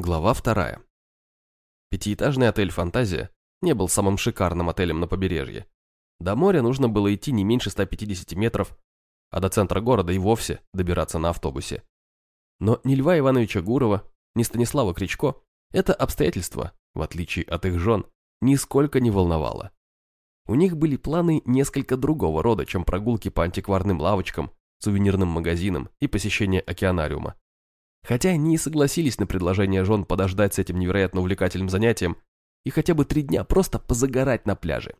Глава вторая. Пятиэтажный отель «Фантазия» не был самым шикарным отелем на побережье. До моря нужно было идти не меньше 150 метров, а до центра города и вовсе добираться на автобусе. Но ни Льва Ивановича Гурова, ни Станислава Кричко это обстоятельство, в отличие от их жен, нисколько не волновало. У них были планы несколько другого рода, чем прогулки по антикварным лавочкам, сувенирным магазинам и посещение океанариума. Хотя они и согласились на предложение жен подождать с этим невероятно увлекательным занятием и хотя бы три дня просто позагорать на пляже.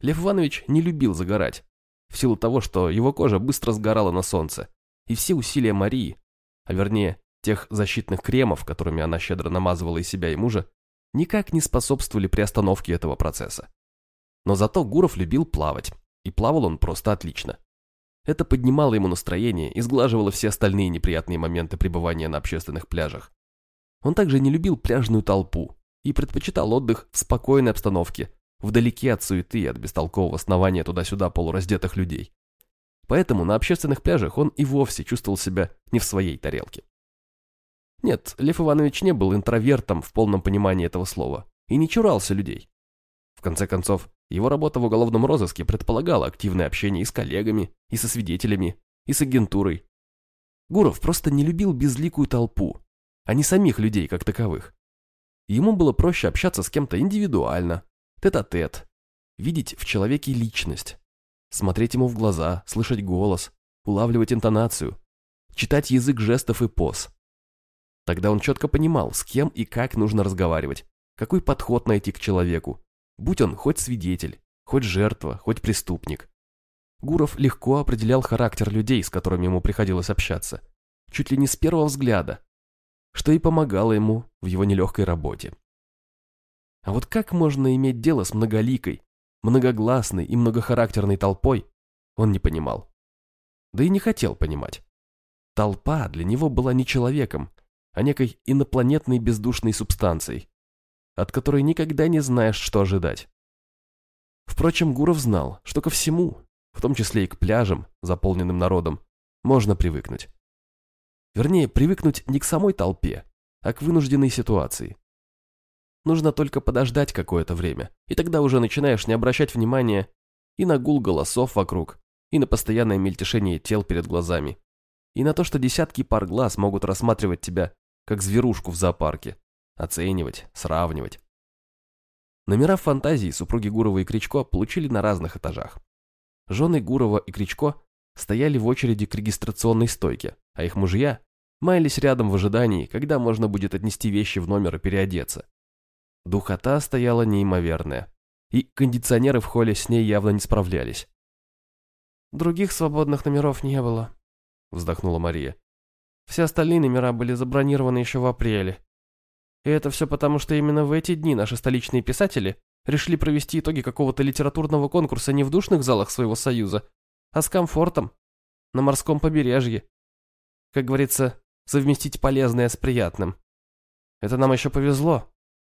Лев Иванович не любил загорать, в силу того, что его кожа быстро сгорала на солнце, и все усилия Марии, а вернее, тех защитных кремов, которыми она щедро намазывала и себя, и мужа, никак не способствовали приостановке этого процесса. Но зато Гуров любил плавать, и плавал он просто отлично. Это поднимало ему настроение и сглаживало все остальные неприятные моменты пребывания на общественных пляжах. Он также не любил пляжную толпу и предпочитал отдых в спокойной обстановке, вдалеке от суеты и от бестолкового снования туда-сюда полураздетых людей. Поэтому на общественных пляжах он и вовсе чувствовал себя не в своей тарелке. Нет, Лев Иванович не был интровертом в полном понимании этого слова и не чурался людей. В конце концов, его работа в уголовном розыске предполагала активное общение и с коллегами, и со свидетелями, и с агентурой. Гуров просто не любил безликую толпу, а не самих людей как таковых. Ему было проще общаться с кем-то индивидуально, тет-а-тет, -тет, видеть в человеке личность, смотреть ему в глаза, слышать голос, улавливать интонацию, читать язык жестов и поз. Тогда он четко понимал, с кем и как нужно разговаривать, какой подход найти к человеку, будь он хоть свидетель, хоть жертва, хоть преступник. Гуров легко определял характер людей, с которыми ему приходилось общаться, чуть ли не с первого взгляда, что и помогало ему в его нелегкой работе. А вот как можно иметь дело с многоликой, многогласной и многохарактерной толпой, он не понимал. Да и не хотел понимать. Толпа для него была не человеком, а некой инопланетной бездушной субстанцией, от которой никогда не знаешь, что ожидать. Впрочем, Гуров знал, что ко всему, в том числе и к пляжам, заполненным народом, можно привыкнуть. Вернее, привыкнуть не к самой толпе, а к вынужденной ситуации. Нужно только подождать какое-то время, и тогда уже начинаешь не обращать внимания и на гул голосов вокруг, и на постоянное мельтешение тел перед глазами, и на то, что десятки пар глаз могут рассматривать тебя, как зверушку в зоопарке, оценивать, сравнивать. Номера в фантазии супруги Гурова и Кричко получили на разных этажах. Жены Гурова и Кричко стояли в очереди к регистрационной стойке, а их мужья маялись рядом в ожидании, когда можно будет отнести вещи в номер и переодеться. Духота стояла неимоверная, и кондиционеры в холле с ней явно не справлялись. «Других свободных номеров не было», — вздохнула Мария. «Все остальные номера были забронированы еще в апреле. И это все потому, что именно в эти дни наши столичные писатели решили провести итоги какого-то литературного конкурса не в душных залах своего союза, а с комфортом, на морском побережье. Как говорится, совместить полезное с приятным. Это нам еще повезло,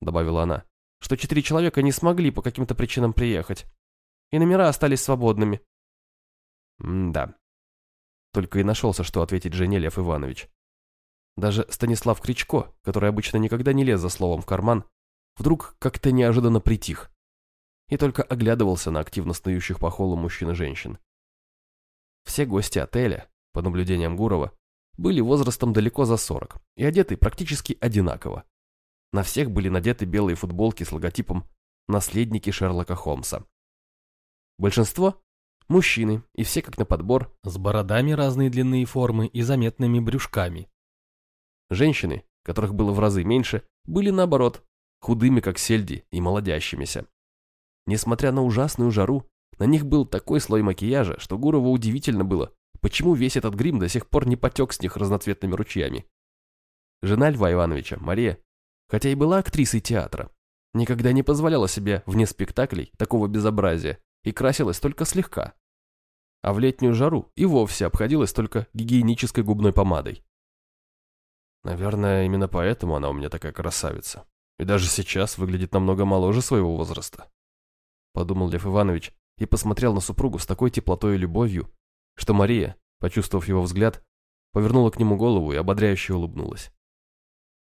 добавила она, что четыре человека не смогли по каким-то причинам приехать. И номера остались свободными. М-да. Только и нашелся, что ответить жене Лев Иванович. Даже Станислав Кричко, который обычно никогда не лез за словом в карман, вдруг как-то неожиданно притих и только оглядывался на активно снующих по холлу мужчин и женщин. Все гости отеля, по наблюдениям Гурова, были возрастом далеко за 40 и одеты практически одинаково. На всех были надеты белые футболки с логотипом «Наследники Шерлока Холмса». Большинство – мужчины, и все как на подбор, с бородами разной длины и формы и заметными брюшками, Женщины, которых было в разы меньше, были наоборот, худыми как сельди и молодящимися. Несмотря на ужасную жару, на них был такой слой макияжа, что Гурову удивительно было, почему весь этот грим до сих пор не потек с них разноцветными ручьями. Жена Льва Ивановича, Мария, хотя и была актрисой театра, никогда не позволяла себе вне спектаклей такого безобразия и красилась только слегка. А в летнюю жару и вовсе обходилась только гигиенической губной помадой. Наверное, именно поэтому она у меня такая красавица. И даже сейчас выглядит намного моложе своего возраста. Подумал Лев Иванович и посмотрел на супругу с такой теплотой и любовью, что Мария, почувствовав его взгляд, повернула к нему голову и ободряюще улыбнулась.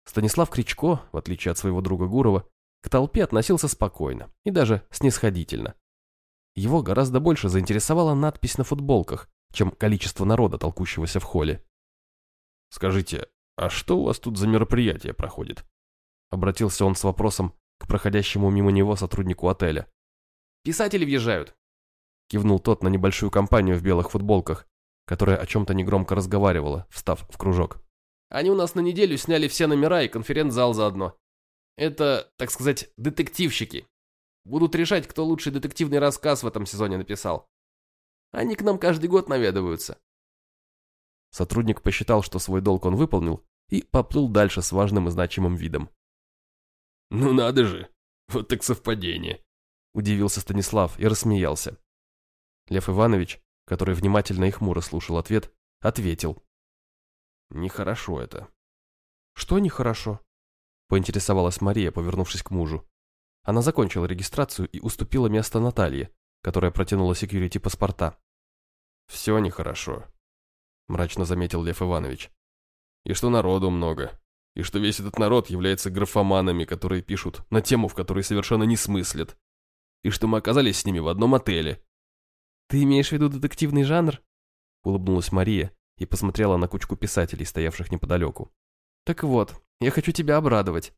Станислав Кричко, в отличие от своего друга Гурова, к толпе относился спокойно и даже снисходительно. Его гораздо больше заинтересовала надпись на футболках, чем количество народа, толкущегося в холле. «Скажите, а что у вас тут за мероприятие проходит?» Обратился он с вопросом к проходящему мимо него сотруднику отеля. «Писатели въезжают», — кивнул тот на небольшую компанию в белых футболках, которая о чем-то негромко разговаривала, встав в кружок. «Они у нас на неделю сняли все номера и конференц-зал заодно. Это, так сказать, детективщики. Будут решать, кто лучший детективный рассказ в этом сезоне написал. Они к нам каждый год наведываются». Сотрудник посчитал, что свой долг он выполнил, и поплыл дальше с важным и значимым видом. «Ну надо же! Вот так совпадение!» Удивился Станислав и рассмеялся. Лев Иванович, который внимательно и хмуро слушал ответ, ответил. «Нехорошо это». «Что нехорошо?» Поинтересовалась Мария, повернувшись к мужу. Она закончила регистрацию и уступила место Наталье, которая протянула секьюрити паспорта. «Все нехорошо», – мрачно заметил Лев Иванович. «И что народу много, и что весь этот народ является графоманами, которые пишут на тему, в которой совершенно не смыслят, и что мы оказались с ними в одном отеле». «Ты имеешь в виду детективный жанр?» – улыбнулась Мария и посмотрела на кучку писателей, стоявших неподалеку. «Так вот, я хочу тебя обрадовать.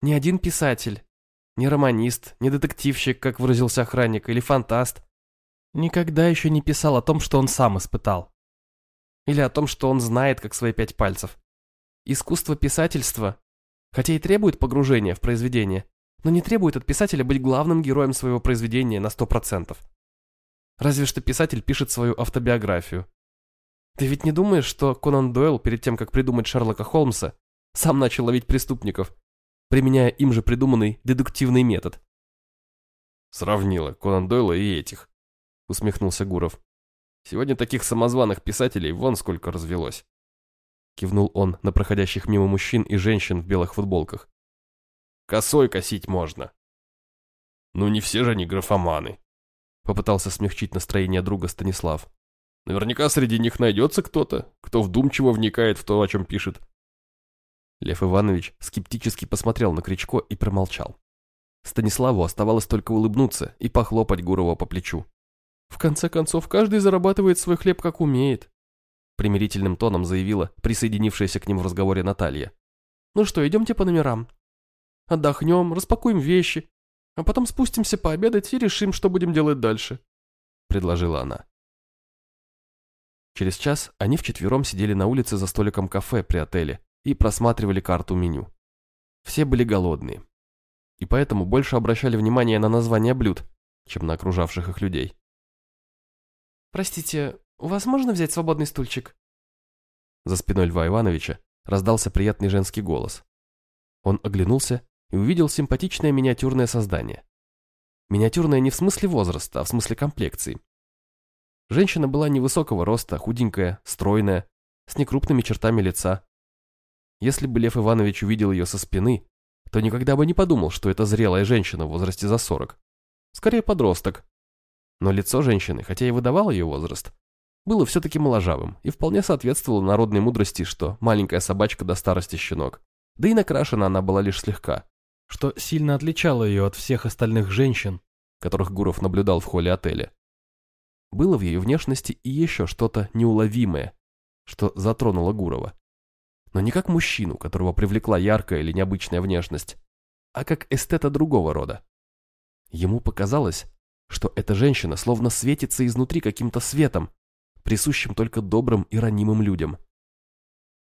Ни один писатель, ни романист, ни детективщик, как выразился охранник, или фантаст, никогда еще не писал о том, что он сам испытал. Или о том, что он знает, как свои пять пальцев. Искусство писательства, хотя и требует погружения в произведение, но не требует от писателя быть главным героем своего произведения на сто процентов. Разве что писатель пишет свою автобиографию. Ты ведь не думаешь, что Конан Дойл перед тем, как придумать Шерлока Холмса, сам начал ловить преступников, применяя им же придуманный дедуктивный метод? Сравнила Конан Дойла и этих, усмехнулся Гуров. Сегодня таких самозваных писателей вон сколько развелось. Кивнул он на проходящих мимо мужчин и женщин в белых футболках. Косой косить можно. Ну не все же они графоманы. Попытался смягчить настроение друга Станислав. Наверняка среди них найдется кто-то, кто вдумчиво вникает в то, о чем пишет. Лев Иванович скептически посмотрел на Кричко и промолчал. Станиславу оставалось только улыбнуться и похлопать Гурова по плечу. «В конце концов, каждый зарабатывает свой хлеб как умеет примирительным тоном заявила присоединившаяся к ним в разговоре Наталья. «Ну что, идемте по номерам. Отдохнем, распакуем вещи, а потом спустимся пообедать и решим, что будем делать дальше», — предложила она. Через час они вчетвером сидели на улице за столиком кафе при отеле и просматривали карту меню. Все были голодные, и поэтому больше обращали внимание на названия блюд, чем на окружавших их людей. «Простите, «У вас можно взять свободный стульчик?» За спиной Льва Ивановича раздался приятный женский голос. Он оглянулся и увидел симпатичное миниатюрное создание. Миниатюрное не в смысле возраста, а в смысле комплекции. Женщина была невысокого роста, худенькая, стройная, с некрупными чертами лица. Если бы Лев Иванович увидел ее со спины, то никогда бы не подумал, что это зрелая женщина в возрасте за сорок. Скорее подросток. Но лицо женщины, хотя и выдавало ее возраст, было все-таки моложавым и вполне соответствовало народной мудрости, что маленькая собачка до старости щенок. Да и накрашена она была лишь слегка, что сильно отличало ее от всех остальных женщин, которых Гуров наблюдал в холле отеля. Было в ее внешности и еще что-то неуловимое, что затронуло Гурова. Но не как мужчину, которого привлекла яркая или необычная внешность, а как эстета другого рода. Ему показалось, что эта женщина словно светится изнутри каким-то светом, присущим только добрым и ранимым людям.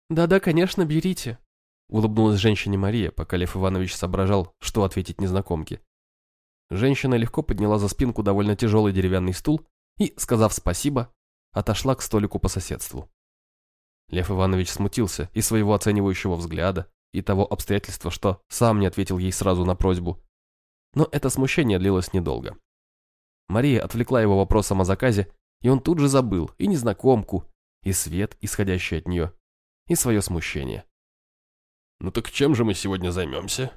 «Да-да, конечно, берите», — улыбнулась женщине Мария, пока Лев Иванович соображал, что ответить незнакомке. Женщина легко подняла за спинку довольно тяжелый деревянный стул и, сказав спасибо, отошла к столику по соседству. Лев Иванович смутился и своего оценивающего взгляда, и того обстоятельства, что сам не ответил ей сразу на просьбу. Но это смущение длилось недолго. Мария отвлекла его вопросом о заказе и он тут же забыл и незнакомку, и свет, исходящий от нее, и свое смущение. «Ну так чем же мы сегодня займемся?»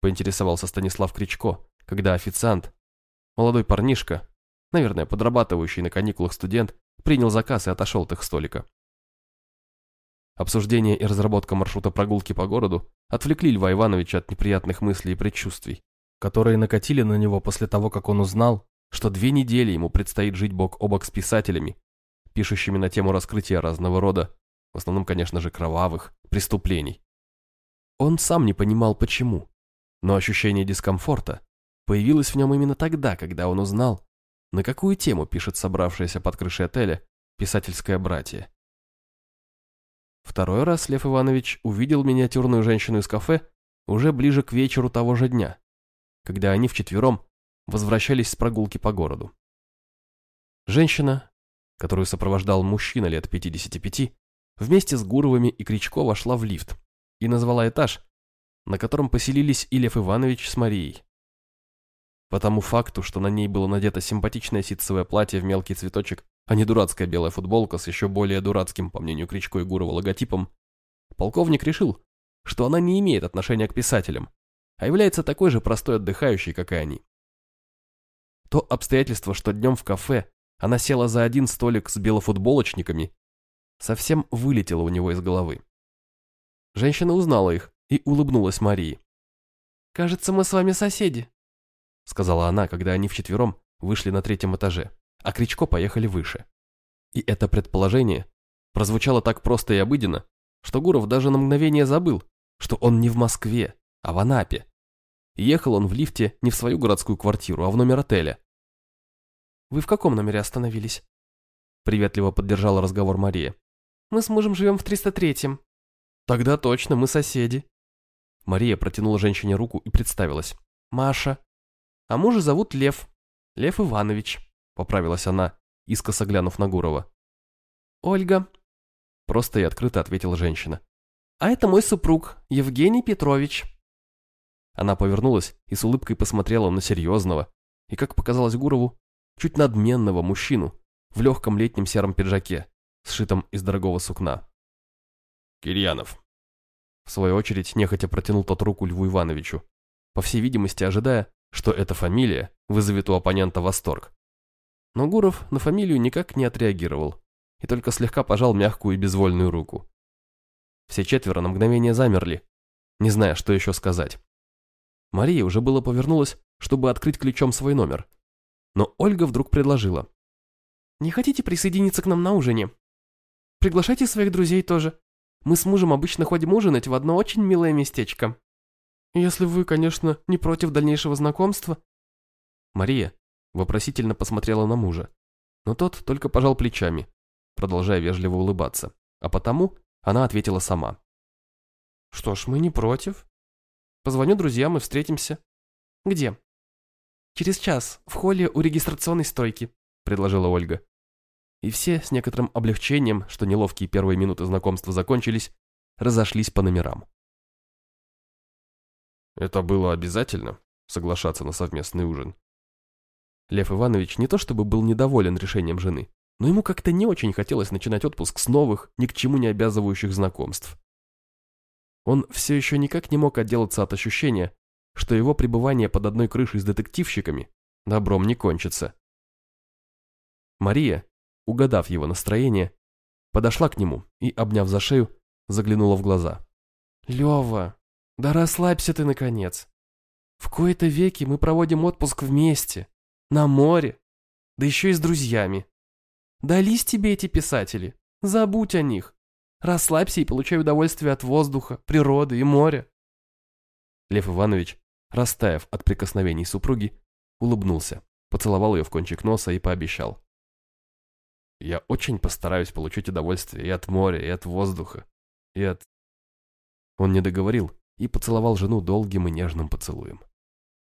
поинтересовался Станислав Кричко, когда официант, молодой парнишка, наверное, подрабатывающий на каникулах студент, принял заказ и отошел от их столика. Обсуждение и разработка маршрута прогулки по городу отвлекли Льва Ивановича от неприятных мыслей и предчувствий, которые накатили на него после того, как он узнал, что две недели ему предстоит жить бок о бок с писателями, пишущими на тему раскрытия разного рода, в основном, конечно же, кровавых, преступлений. Он сам не понимал, почему, но ощущение дискомфорта появилось в нем именно тогда, когда он узнал, на какую тему пишет собравшееся под крышей отеля писательское братье. Второй раз Лев Иванович увидел миниатюрную женщину из кафе уже ближе к вечеру того же дня, когда они вчетвером возвращались с прогулки по городу. Женщина, которую сопровождал мужчина лет 55, вместе с Гуровыми и Кричко вошла в лифт и назвала этаж, на котором поселились и Лев Иванович с Марией. По тому факту, что на ней было надето симпатичное ситцевое платье в мелкий цветочек, а не дурацкая белая футболка с еще более дурацким, по мнению Кричко и Гурова, логотипом, полковник решил, что она не имеет отношения к писателям, а является такой же простой отдыхающей, как и они. То обстоятельство, что днем в кафе она села за один столик с белофутболочниками, совсем вылетело у него из головы. Женщина узнала их и улыбнулась Марии. «Кажется, мы с вами соседи», — сказала она, когда они вчетвером вышли на третьем этаже, а Кричко поехали выше. И это предположение прозвучало так просто и обыденно, что Гуров даже на мгновение забыл, что он не в Москве, а в Анапе. Ехал он в лифте не в свою городскую квартиру, а в номер отеля. «Вы в каком номере остановились?» Приветливо поддержала разговор Мария. «Мы с мужем живем в 303-м». «Тогда точно, мы соседи». Мария протянула женщине руку и представилась. «Маша. А мужа зовут Лев. Лев Иванович», — поправилась она, искоса глянув на Гурова. «Ольга», — просто и открыто ответила женщина. «А это мой супруг, Евгений Петрович». Она повернулась и с улыбкой посмотрела на серьезного и, как показалось Гурову, чуть надменного мужчину в легком летнем сером пиджаке, сшитом из дорогого сукна. «Кирьянов», — в свою очередь нехотя протянул тот руку Льву Ивановичу, по всей видимости ожидая, что эта фамилия вызовет у оппонента восторг. Но Гуров на фамилию никак не отреагировал и только слегка пожал мягкую и безвольную руку. Все четверо на мгновение замерли, не зная, что еще сказать. Мария уже было повернулась, чтобы открыть ключом свой номер. Но Ольга вдруг предложила. «Не хотите присоединиться к нам на ужине? Приглашайте своих друзей тоже. Мы с мужем обычно ходим ужинать в одно очень милое местечко». Если вы, конечно, не против дальнейшего знакомства. Мария вопросительно посмотрела на мужа, но тот только пожал плечами, продолжая вежливо улыбаться, а потому она ответила сама. Что ж, мы не против. Позвоню друзьям и встретимся. Где? Через час, в холле у регистрационной стойки, предложила Ольга. И все с некоторым облегчением, что неловкие первые минуты знакомства закончились, разошлись по номерам. Это было обязательно, соглашаться на совместный ужин. Лев Иванович не то чтобы был недоволен решением жены, но ему как-то не очень хотелось начинать отпуск с новых, ни к чему не обязывающих знакомств. Он все еще никак не мог отделаться от ощущения, что его пребывание под одной крышей с детективщиками добром не кончится. Мария, угадав его настроение, подошла к нему и, обняв за шею, заглянула в глаза. «Лева, да расслабься ты, наконец. В кои-то веки мы проводим отпуск вместе, на море, да еще и с друзьями. Дались тебе эти писатели, забудь о них. Расслабься и получай удовольствие от воздуха, природы и моря. Лев Иванович, растаяв от прикосновений супруги, улыбнулся, поцеловал ее в кончик носа и пообещал. Я очень постараюсь получить удовольствие и от моря, и от воздуха, и от... Он не договорил, и поцеловал жену долгим и нежным поцелуем.